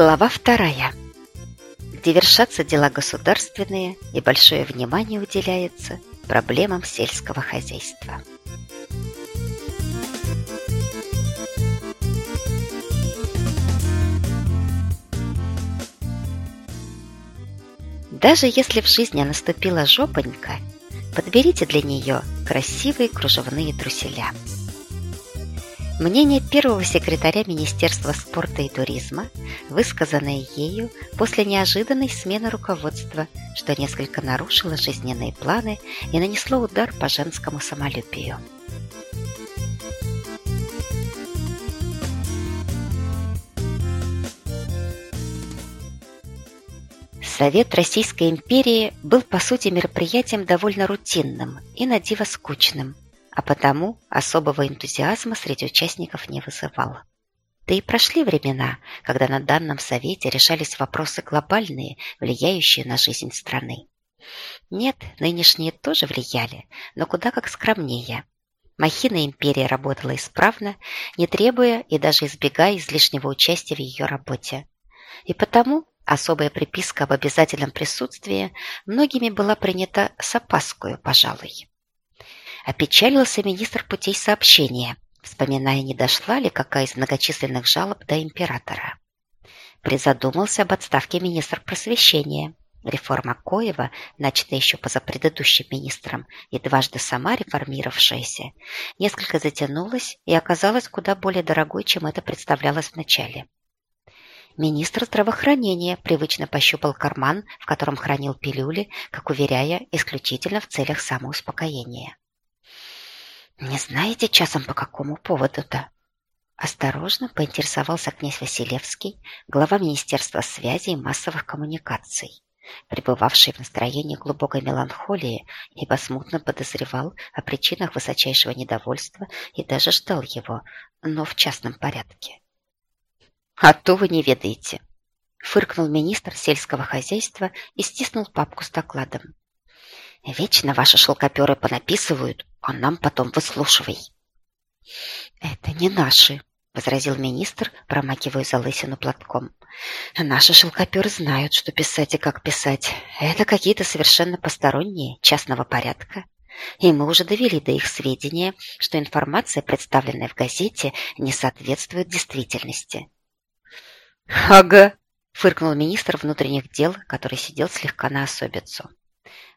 Глава вторая, где вершатся дела государственные и большое внимание уделяется проблемам сельского хозяйства. Даже если в жизни наступила жопонька, подберите для нее красивые кружевные труселя – Мнение первого секретаря Министерства спорта и туризма, высказанное ею после неожиданной смены руководства, что несколько нарушило жизненные планы и нанесло удар по женскому самолюбию. Совет Российской империи был по сути мероприятием довольно рутинным и на скучным – а потому особого энтузиазма среди участников не вызывал. Да и прошли времена, когда на данном совете решались вопросы глобальные, влияющие на жизнь страны. Нет, нынешние тоже влияли, но куда как скромнее. Махина империя работала исправно, не требуя и даже избегая излишнего участия в ее работе. И потому особая приписка об обязательном присутствии многими была принята с опаскою, пожалуй. Опечалился министр путей сообщения, вспоминая, не дошла ли какая из многочисленных жалоб до императора. Призадумался об отставке министра просвещения. Реформа Коева, начатая еще позапредыдущим министром и дважды сама реформировавшаяся, несколько затянулась и оказалась куда более дорогой, чем это представлялось вначале. Министр здравоохранения привычно пощупал карман, в котором хранил пилюли, как уверяя, исключительно в целях самоуспокоения. «Не знаете часом по какому поводу-то?» Осторожно поинтересовался князь Василевский, глава Министерства связи и массовых коммуникаций, пребывавший в настроении глубокой меланхолии, ибо смутно подозревал о причинах высочайшего недовольства и даже ждал его, но в частном порядке. «А то вы не ведаете!» — фыркнул министр сельского хозяйства и стиснул папку с докладом. Вечно ваши шелкоперы понаписывают, а нам потом выслушивай. Это не наши, возразил министр, промакивая залысину платком. Наши шелкоперы знают, что писать и как писать. Это какие-то совершенно посторонние, частного порядка. И мы уже довели до их сведения, что информация, представленная в газете, не соответствует действительности. «Ага», — фыркнул министр внутренних дел, который сидел слегка на особицу.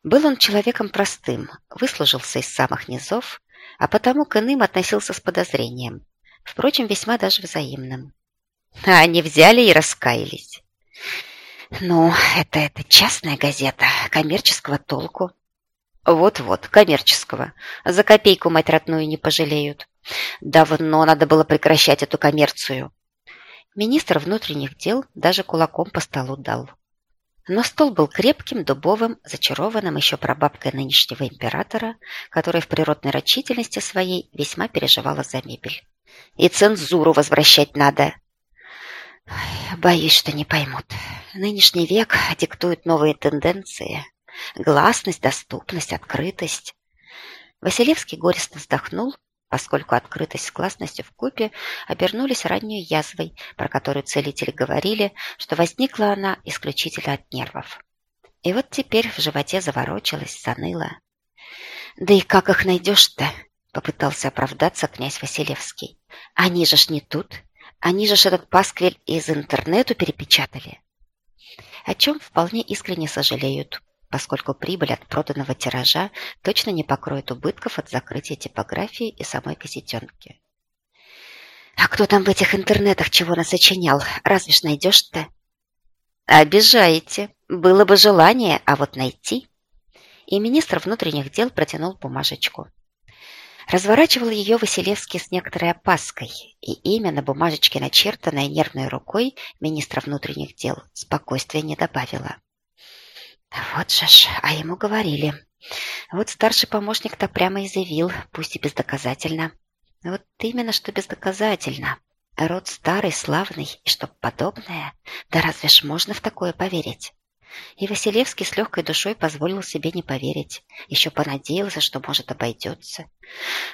Был он человеком простым, выслужился из самых низов, а потому к иным относился с подозрением, впрочем, весьма даже взаимным. А они взяли и раскаялись. Ну, это, это частная газета, коммерческого толку. Вот-вот, коммерческого. За копейку мать родную не пожалеют. Давно надо было прекращать эту коммерцию. Министр внутренних дел даже кулаком по столу дал. Но стол был крепким, дубовым, зачарованным еще прабабкой нынешнего императора, которая в природной рачительности своей весьма переживала за мебель. «И цензуру возвращать надо!» «Боюсь, что не поймут. Нынешний век диктует новые тенденции. Гласность, доступность, открытость». Василевский горестно вздохнул поскольку открытость с классностью в купе обернулись ранней язвой, про которую целители говорили, что возникла она исключительно от нервов. И вот теперь в животе заворочилась, заныло. «Да и как их найдешь-то?» — попытался оправдаться князь Василевский. «Они же ж не тут. Они же ж этот пасквиль из интернету перепечатали». О чем вполне искренне сожалеют, поскольку прибыль от проданного тиража точно не покроет убытков от закрытия типографии и самой газетенки. «А кто там в этих интернетах чего насочинял? Разве ж найдешь-то?» «Обижаете. Было бы желание, а вот найти...» И министр внутренних дел протянул бумажечку. Разворачивал ее Василевский с некоторой опаской, и имя на бумажечке, начертанное нервной рукой министра внутренних дел, спокойствия не добавило. Вот же ж, а ему говорили. Вот старший помощник-то прямо и заявил, пусть и бездоказательно. Вот именно, что бездоказательно. Род старый, славный, и чтоб подобное. Да разве ж можно в такое поверить? И Василевский с легкой душой позволил себе не поверить. Еще понадеялся, что, может, обойдется.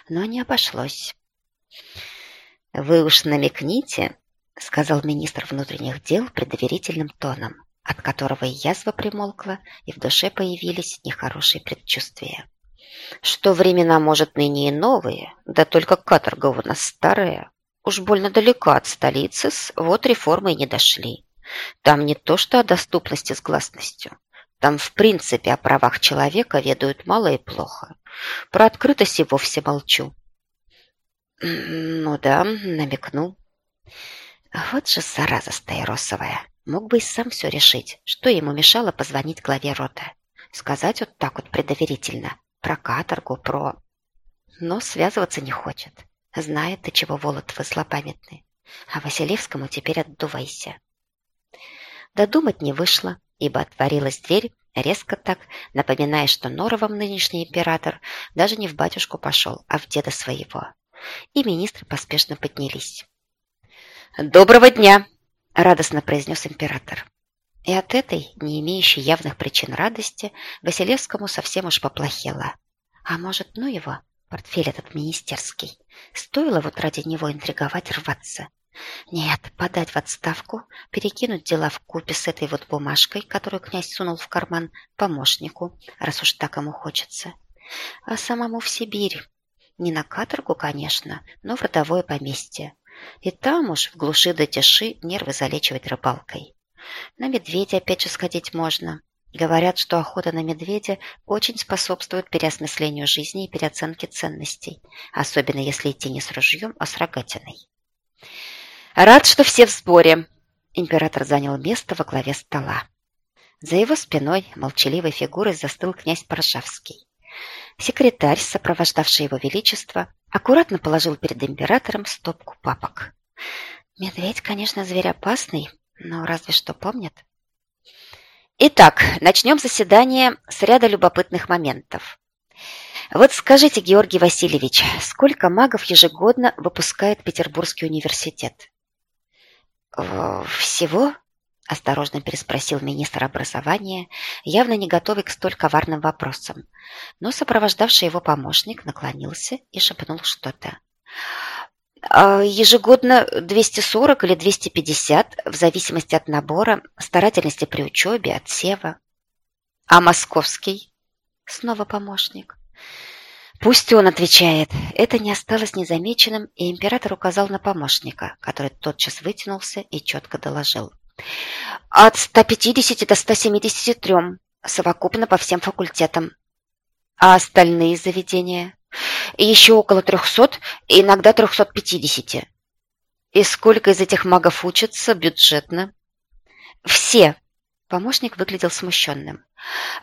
Но не обошлось. «Вы уж намекните, сказал министр внутренних дел предоверительным тоном, от которого и язва примолкла, и в душе появились нехорошие предчувствия. Что времена, может, ныне и новые, да только каторга у нас старая. Уж больно далеко от столицы, вот реформы и не дошли. Там не то что о доступности с гласностью. Там в принципе о правах человека ведают мало и плохо. Про открытость и вовсе молчу. Ну да, намекнул. Вот же зараза стаиросовая. Мог бы и сам все решить, что ему мешало позвонить главе рота. Сказать вот так вот предоверительно. Про каторгу, про... Но связываться не хочет. Знает, до чего Волотовы злопамятны. А Василевскому теперь отдувайся. Додумать не вышло, ибо отворилась дверь резко так, напоминая, что Норовом нынешний император даже не в батюшку пошел, а в деда своего. И министры поспешно поднялись. «Доброго дня!» – радостно произнес император. И от этой, не имеющей явных причин радости, Василевскому совсем уж поплохело. А может, ну его, портфель этот министерский. Стоило вот ради него интриговать, рваться. Нет, подать в отставку, перекинуть дела в купе с этой вот бумажкой, которую князь сунул в карман помощнику, раз уж так ему хочется. А самому в Сибирь. Не на каторгу, конечно, но в родовое поместье. И там уж в глуши до тиши нервы залечивать рыбалкой. На медведя опять же сходить можно. Говорят, что охота на медведя очень способствует переосмыслению жизни и переоценке ценностей, особенно если идти не с ружьем, а с рогатиной. «Рад, что все в сборе!» Император занял место во главе стола. За его спиной молчаливой фигурой застыл князь Поржавский. Секретарь, сопровождавший его величество, аккуратно положил перед императором стопку папок. Медведь, конечно, зверь опасный, но разве что помнят. Итак, начнем заседание с ряда любопытных моментов. Вот скажите, Георгий Васильевич, сколько магов ежегодно выпускает Петербургский университет? Всего? Осторожно переспросил министр образования, явно не готовый к столь коварным вопросам. Но сопровождавший его помощник наклонился и шепнул что-то. А ежегодно 240 или 250, в зависимости от набора, старательности при учебе, отсева. А московский? Снова помощник. Пусть он отвечает. Это не осталось незамеченным, и император указал на помощника, который тотчас вытянулся и четко доложил. От 150 до 173, совокупно по всем факультетам. А остальные заведения? еще около трехсот, иногда трехсот пятидесяти. И сколько из этих магов учатся бюджетно? Все. Помощник выглядел смущенным.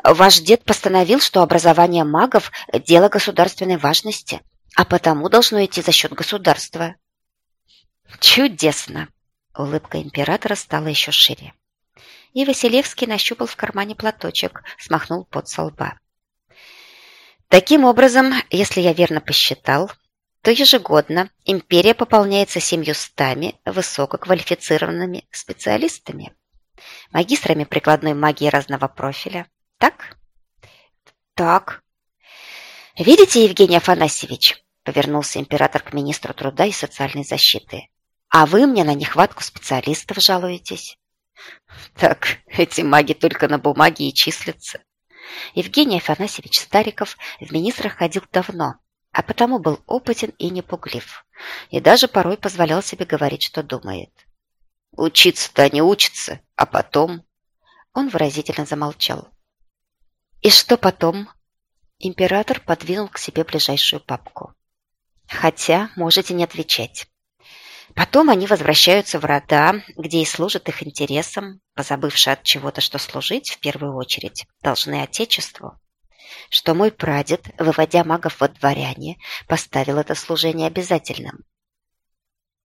Ваш дед постановил, что образование магов – дело государственной важности, а потому должно идти за счет государства. Чудесно! Улыбка императора стала еще шире. И Василевский нащупал в кармане платочек, смахнул пот со лба. Таким образом, если я верно посчитал, то ежегодно империя пополняется семьюстами высококвалифицированными специалистами, магистрами прикладной магии разного профиля. Так? Так. Видите, Евгений Афанасьевич, повернулся император к министру труда и социальной защиты. А вы мне на нехватку специалистов жалуетесь. Так, эти маги только на бумаге и числятся. Евгений Афанасьевич Стариков в министрах ходил давно, а потому был опытен и непуглив, и даже порой позволял себе говорить, что думает. «Учиться-то они учатся, а потом...» Он выразительно замолчал. «И что потом?» Император подвинул к себе ближайшую папку. «Хотя можете не отвечать. Потом они возвращаются в рода, где и служат их интересам, позабывши от чего-то, что служить, в первую очередь, должны Отечеству. Что мой прадед, выводя магов во дворяне, поставил это служение обязательным.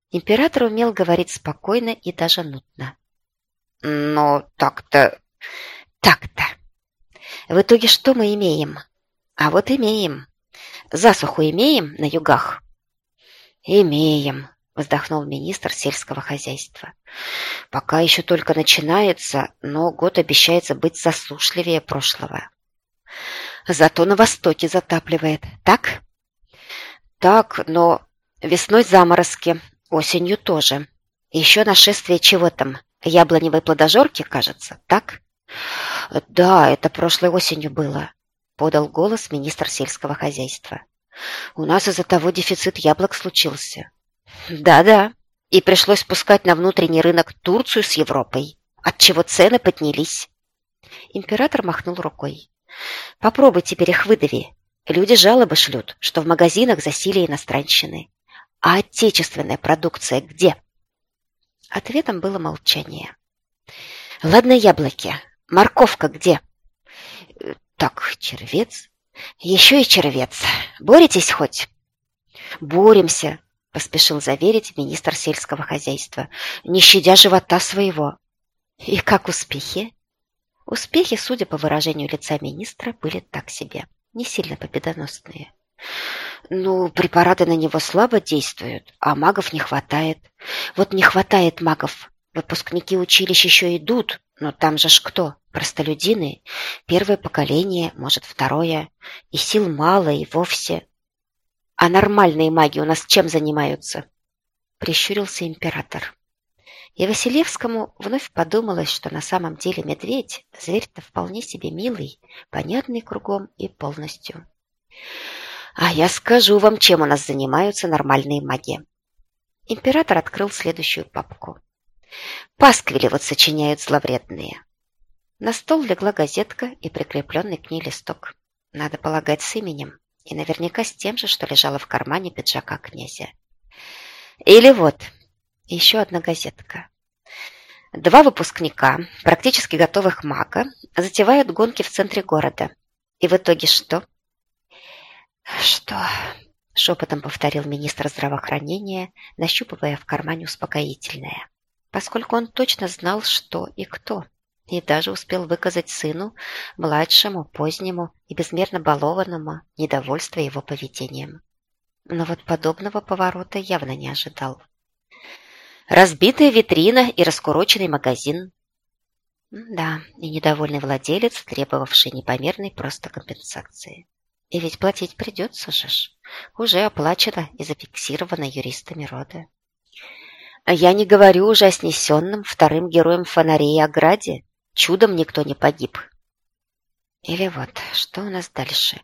Император умел говорить спокойно и даже нудно. Но так-то... Так-то. В итоге что мы имеем? А вот имеем. Засуху имеем на югах? Имеем, вздохнул министр сельского хозяйства. Пока еще только начинается, но год обещается быть засушливее прошлого. Зато на востоке затапливает, так? Так, но весной заморозки, осенью тоже. Еще нашествие чего там? Яблоневой плодожорки, кажется, так? Да, это прошлой осенью было, подал голос министр сельского хозяйства. У нас из-за того дефицит яблок случился. Да-да, и пришлось пускать на внутренний рынок Турцию с Европой, отчего цены поднялись. Император махнул рукой. Попробуй теперь их выдави. Люди жалобы шлют, что в магазинах засилие иностранщины. А отечественная продукция где? Ответом было молчание. Ладно, яблоки. Морковка где? Так, червец. Еще и червец. Боретесь хоть? Боремся, поспешил заверить министр сельского хозяйства, не щадя живота своего. И как успехи? Успехи, судя по выражению лица министра, были так себе, не сильно победоносные. Ну, препараты на него слабо действуют, а магов не хватает. Вот не хватает магов. Выпускники училищ еще идут, но там же ж кто? Простолюдины. Первое поколение, может, второе. И сил мало, и вовсе. А нормальные маги у нас чем занимаются? Прищурился император. И Василевскому вновь подумалось, что на самом деле медведь – зверь-то вполне себе милый, понятный кругом и полностью. А я скажу вам, чем у нас занимаются нормальные маги. Император открыл следующую папку. Пасквили вот сочиняют зловредные. На стол легла газетка и прикрепленный к ней листок. Надо полагать с именем, и наверняка с тем же, что лежало в кармане пиджака князя. Или вот, еще одна газетка. Два выпускника, практически готовых мага, затевают гонки в центре города. И в итоге что? Что? Шепотом повторил министр здравоохранения, нащупывая в кармане успокоительное, поскольку он точно знал, что и кто, и даже успел выказать сыну, младшему, позднему и безмерно балованному, недовольство его поведением. Но вот подобного поворота явно не ожидал. Разбитая витрина и раскуроченный магазин. Да, и недовольный владелец, требовавший непомерной просто компенсации. И ведь платить придется же ж. Уже оплачено и зафиксировано юристами рода. Я не говорю уже о снесенном вторым героем фонарей ограде. Чудом никто не погиб. Или вот, что у нас дальше?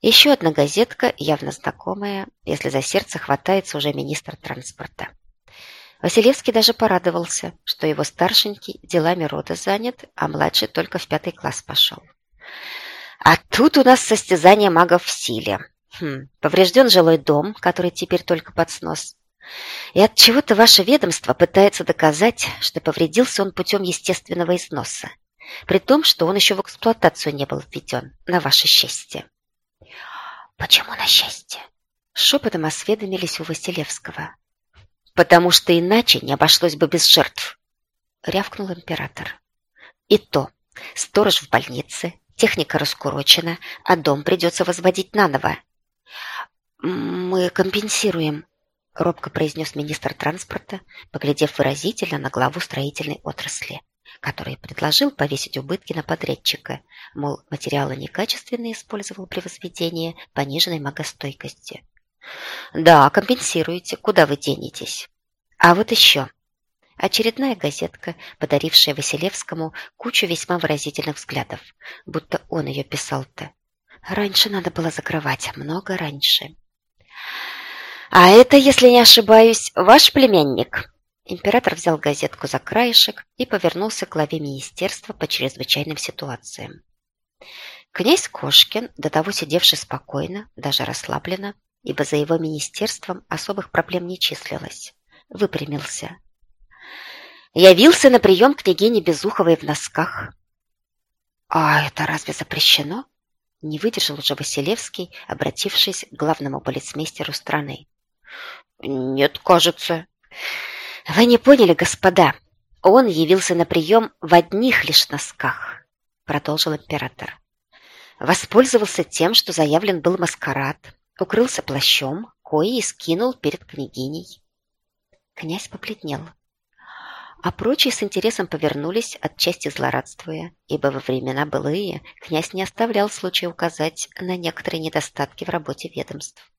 Еще одна газетка, явно знакомая, если за сердце хватается уже министр транспорта. Василевский даже порадовался, что его старшенький делами рода занят, а младший только в пятый класс пошел. А тут у нас состязание магов в силе. Хм, поврежден жилой дом, который теперь только под снос. И от чего-то ваше ведомство пытается доказать, что повредился он путем естественного износа, при том, что он еще в эксплуатацию не был введен, на ваше счастье. Почему на счастье? Шепотом осведомились у Василевского потому что иначе не обошлось бы без жертв», — рявкнул император. «И то, сторож в больнице, техника раскурочена, а дом придется возводить наново». «Мы компенсируем», — робко произнес министр транспорта, поглядев выразительно на главу строительной отрасли, который предложил повесить убытки на подрядчика, мол, материалы некачественные использовал при возведении пониженной магостойкости. Да, компенсируете. Куда вы денетесь? А вот еще. Очередная газетка, подарившая Василевскому кучу весьма выразительных взглядов, будто он ее писал-то. Раньше надо было закрывать, много раньше. «А это, если не ошибаюсь, ваш племянник?» Император взял газетку за краешек и повернулся к главе министерства по чрезвычайным ситуациям. Князь Кошкин, до того сидевший спокойно, даже расслабленно, ибо за его министерством особых проблем не числилось, выпрямился. Явился на прием княгини Безуховой в носках. «А это разве запрещено?» Не выдержал уже Василевский, обратившись к главному полицмейстеру страны. «Нет, кажется». «Вы не поняли, господа. Он явился на прием в одних лишь носках», продолжил император. Воспользовался тем, что заявлен был маскарад, укрылся плащом, кои и скинул перед княгиней. Князь побледнел. А прочие с интересом повернулись, отчасти злорадствуя, ибо во времена былые князь не оставлял случая указать на некоторые недостатки в работе ведомств.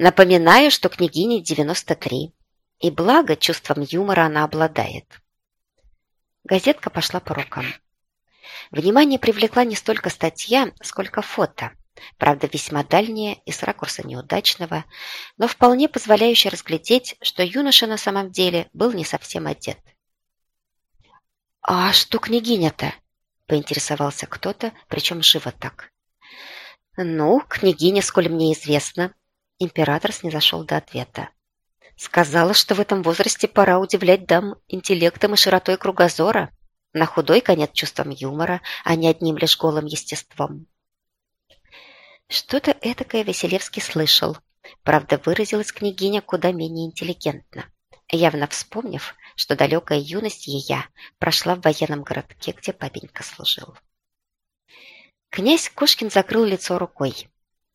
Напоминаю, что княгине 93, И благо чувством юмора она обладает. Газетка пошла по рукам. Внимание привлекла не столько статья, сколько фото. Правда, весьма дальнее и с ракурса неудачного, но вполне позволяющее разглядеть, что юноша на самом деле был не совсем одет. «А что княгиня-то?» – поинтересовался кто-то, причем живо так. «Ну, княгиня, сколь мне известно». Император снизошел до ответа. Сказала, что в этом возрасте пора удивлять дам интеллектом и широтой кругозора, на худой конец чувством юмора, а не одним лишь голым естеством. Что-то этакое Василевский слышал. Правда, выразилась княгиня куда менее интеллигентно, явно вспомнив, что далекая юность ее прошла в военном городке, где папенька служил. Князь Кошкин закрыл лицо рукой.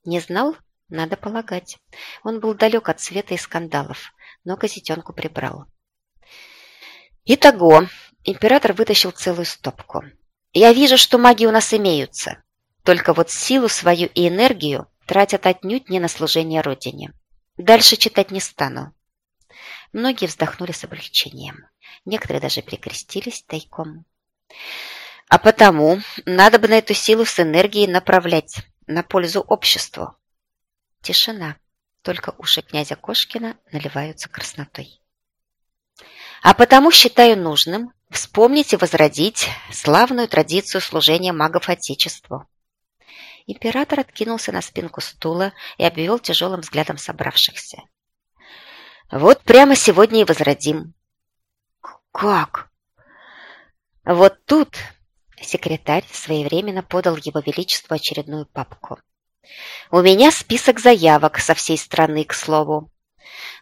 Не знал, надо полагать. Он был далек от света и скандалов, но газетенку прибрал. Итого, император вытащил целую стопку. Я вижу, что маги у нас имеются. Только вот силу свою и энергию тратят отнюдь не на служение Родине. Дальше читать не стану. Многие вздохнули с облегчением. Некоторые даже прикрестились тайком. А потому надо бы на эту силу с энергией направлять на пользу обществу. Тишина. Только уши князя Кошкина наливаются краснотой. А потому считаю нужным вспомнить и возродить славную традицию служения магов Отечеству. Император откинулся на спинку стула и обвел тяжелым взглядом собравшихся. Вот прямо сегодня и возродим. Как? Вот тут секретарь своевременно подал его величеству очередную папку. У меня список заявок со всей страны, к слову.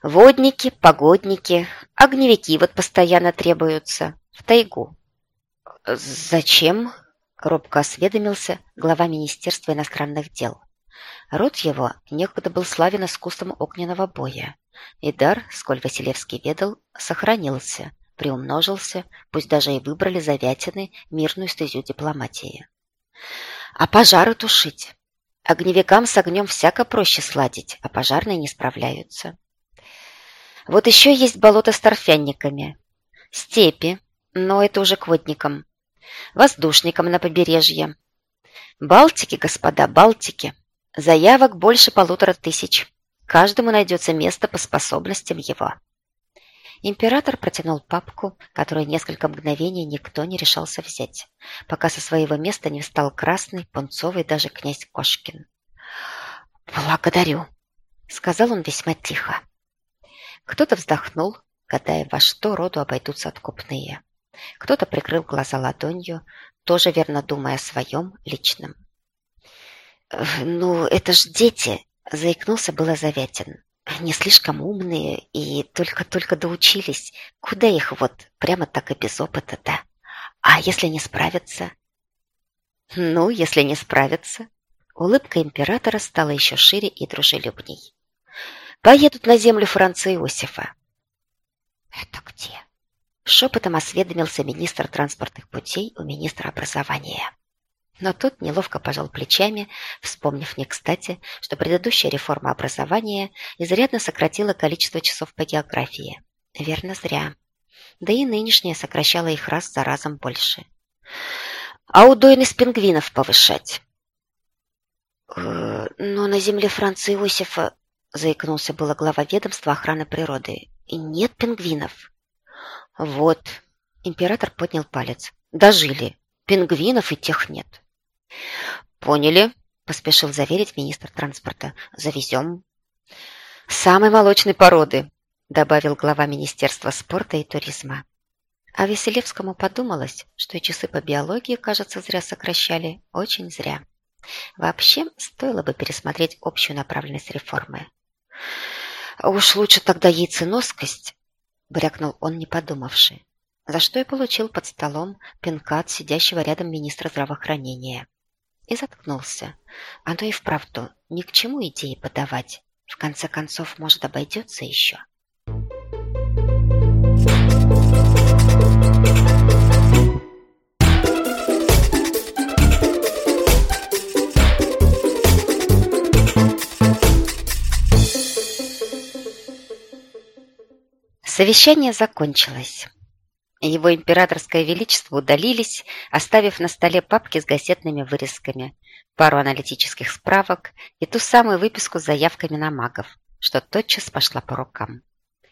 Водники, погодники, огневики вот постоянно требуются. В тайгу. Зачем? Робко осведомился глава Министерства иностранных дел. Род его некогда был славен искусством огненного боя, и дар, сколь Василевский ведал, сохранился, приумножился, пусть даже и выбрали за вятины мирную стезю дипломатии. А пожары тушить? Огневикам с огнем всяко проще сладить, а пожарные не справляются. Вот еще есть болото с торфянниками, степи, но это уже к водникам, воздушникам на побережье. Балтики, господа, Балтики. Заявок больше полутора тысяч. Каждому найдется место по способностям его. Император протянул папку, которую несколько мгновений никто не решался взять, пока со своего места не встал красный, пунцовый даже князь Кошкин. «Благодарю», — сказал он весьма тихо. Кто-то вздохнул, гадая, во что роду обойдутся откупные. Кто-то прикрыл глаза ладонью, тоже верно думая о своем личном. «Ну, это ж дети!» — заикнулся было Завятин не слишком умные и только-только доучились. Куда их вот прямо так и без опыта-то? А если не справятся? Ну, если не справятся. Улыбка императора стала еще шире и дружелюбней. Поедут на землю Франца Иосифа. Это где? Шепотом осведомился министр транспортных путей у министра образования. Но тот неловко пожал плечами, вспомнив не кстати, что предыдущая реформа образования изрядно сократила количество часов по географии. Верно, зря. Да и нынешняя сокращала их раз за разом больше. А удойность пингвинов повышать? «Э, «Но на земле Франца Иосифа, — заикнулся было глава ведомства охраны природы, — нет пингвинов». «Вот», — император поднял палец, — «дожили. Пингвинов и тех нет». «Поняли», – поспешил заверить министр транспорта. «Завезем». «Самой молочной породы», – добавил глава Министерства спорта и туризма. А Веселевскому подумалось, что и часы по биологии, кажется, зря сокращали. Очень зря. Вообще, стоило бы пересмотреть общую направленность реформы. «Уж лучше тогда яйценоскость», – брякнул он, не подумавший, за что и получил под столом пинка от сидящего рядом министра здравоохранения и заткнулся. Оно и вправду ни к чему идеи подавать. В конце концов, может, обойдется еще. Совещание закончилось. Его императорское величество удалились, оставив на столе папки с газетными вырезками, пару аналитических справок и ту самую выписку с заявками на магов, что тотчас пошла по рукам.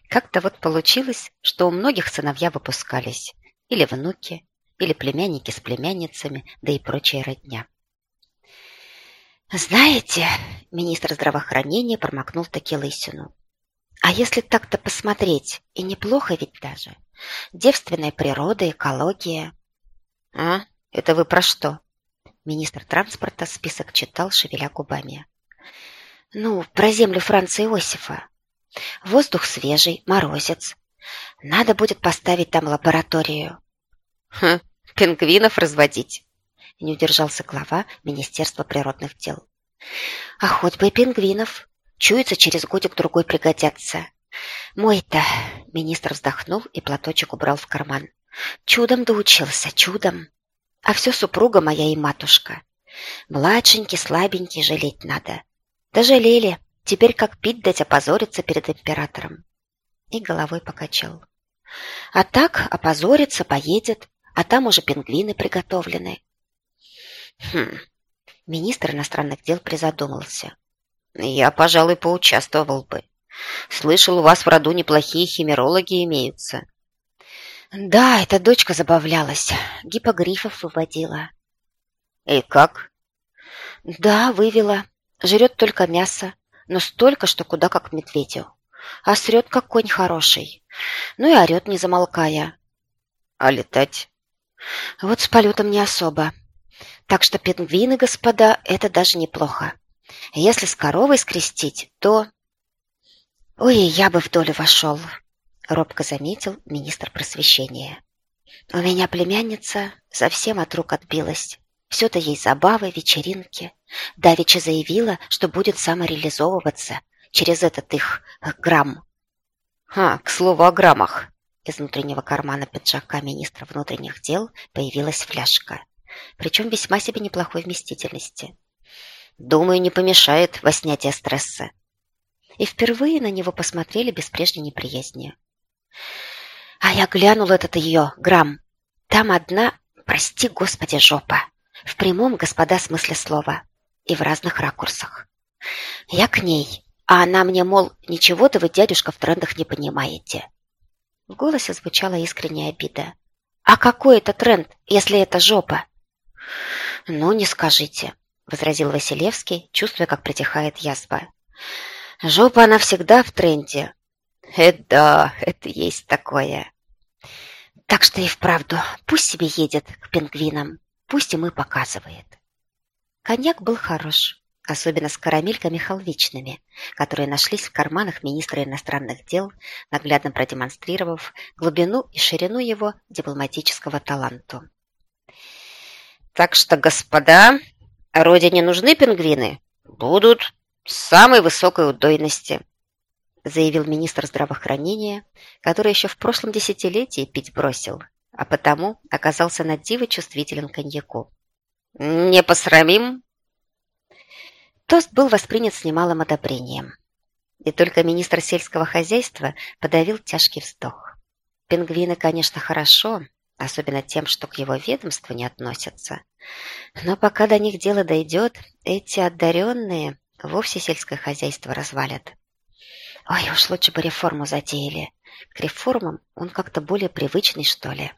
Как-то вот получилось, что у многих сыновья выпускались, или внуки, или племянники с племянницами, да и прочая родня. «Знаете, — министр здравоохранения промокнул таки лысину, — а если так-то посмотреть, и неплохо ведь даже, девственная природа, экология». «А, это вы про что?» Министр транспорта список читал, шевеля губами. «Ну, про землю Франца Иосифа. Воздух свежий, морозец. Надо будет поставить там лабораторию». «Хм, пингвинов разводить?» Не удержался глава Министерства природных дел. «А хоть бы и пингвинов. Чуется, через годик-другой пригодятся. Мой-то...» Министр вздохнул и платочек убрал в карман. «Чудом доучился, чудом. А все супруга моя и матушка. Младшенький, слабенький, жалеть надо. Да жалели. Теперь как пить дать опозориться перед императором». И головой покачал. «А так опозорится, поедет, а там уже пингвины приготовлены. Хм. Министр иностранных дел призадумался. Я, пожалуй, поучаствовал бы. Слышал, у вас в роду неплохие химерологи имеются. Да, эта дочка забавлялась. Гипогрифов выводила. И как? Да, вывела. Жрет только мясо, но столько, что куда как медведю. А срет, как конь хороший. Ну и орет, не замолкая. А летать? Вот с полетом не особо. Так что пингвины, господа, это даже неплохо. Если с коровой скрестить, то... Ой, я бы в долю вошел, робко заметил министр просвещения. У меня племянница совсем от рук отбилась. Все-то ей забавы, вечеринки. Давича заявила, что будет самореализовываться через этот их грамм. А, к слову о граммах. Из внутреннего кармана пиджака министра внутренних дел появилась фляжка причем весьма себе неплохой вместительности. Думаю, не помешает во снятии стресса. И впервые на него посмотрели без прежней неприязни. А я глянул этот ее грамм. Там одна, прости господи, жопа. В прямом, господа, смысле слова. И в разных ракурсах. Я к ней, а она мне, мол, ничего-то вы, дядюшка, в трендах не понимаете. В голосе звучала искренняя обида. А какой это тренд, если это жопа? «Ну, не скажите», — возразил Василевский, чувствуя, как притихает язва. «Жопа, она всегда в тренде». «Это да, это есть такое». «Так что и вправду, пусть себе едет к пингвинам, пусть им и показывает». Коньяк был хорош, особенно с карамельками халвичными, которые нашлись в карманах министра иностранных дел, наглядно продемонстрировав глубину и ширину его дипломатического таланту. Так что, господа, родине нужны пингвины? Будут самой высокой удойности, заявил министр здравоохранения, который еще в прошлом десятилетии пить бросил, а потому оказался на диво чувствителен к коньяку. «Не посрамим?» Тост был воспринят с немалым одобрением. И только министр сельского хозяйства подавил тяжкий вздох. Пингвины, конечно, хорошо, особенно тем, что к его ведомству не относятся. Но пока до них дело дойдет, эти одаренные вовсе сельское хозяйство развалят. Ой, уж лучше бы реформу затеяли. К реформам он как-то более привычный, что ли.